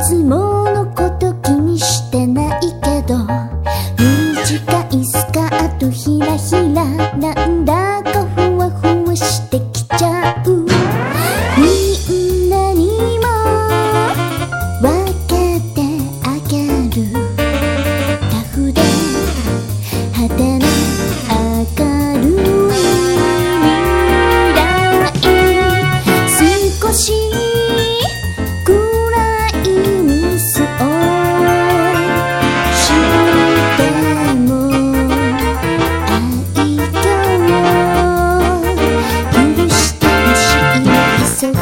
つも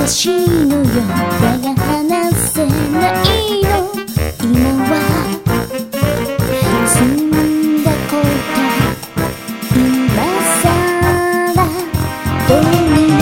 しいのよだが話せないの今は積んだこと。今さらどうに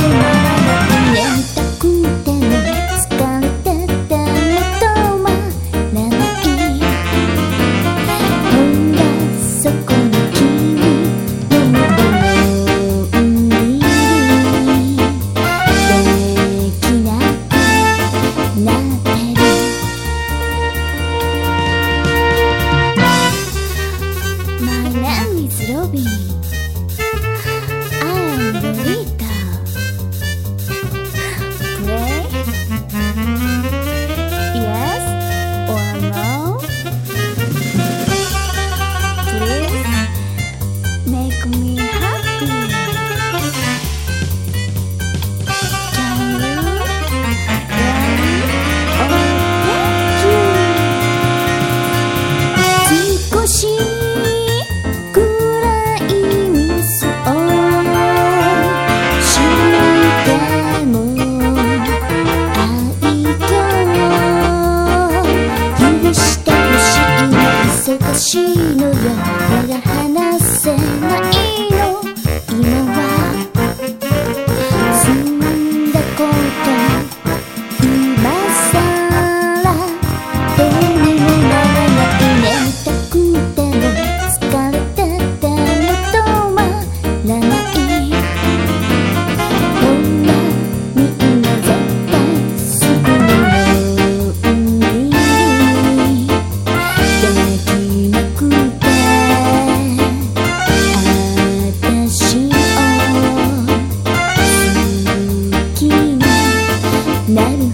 何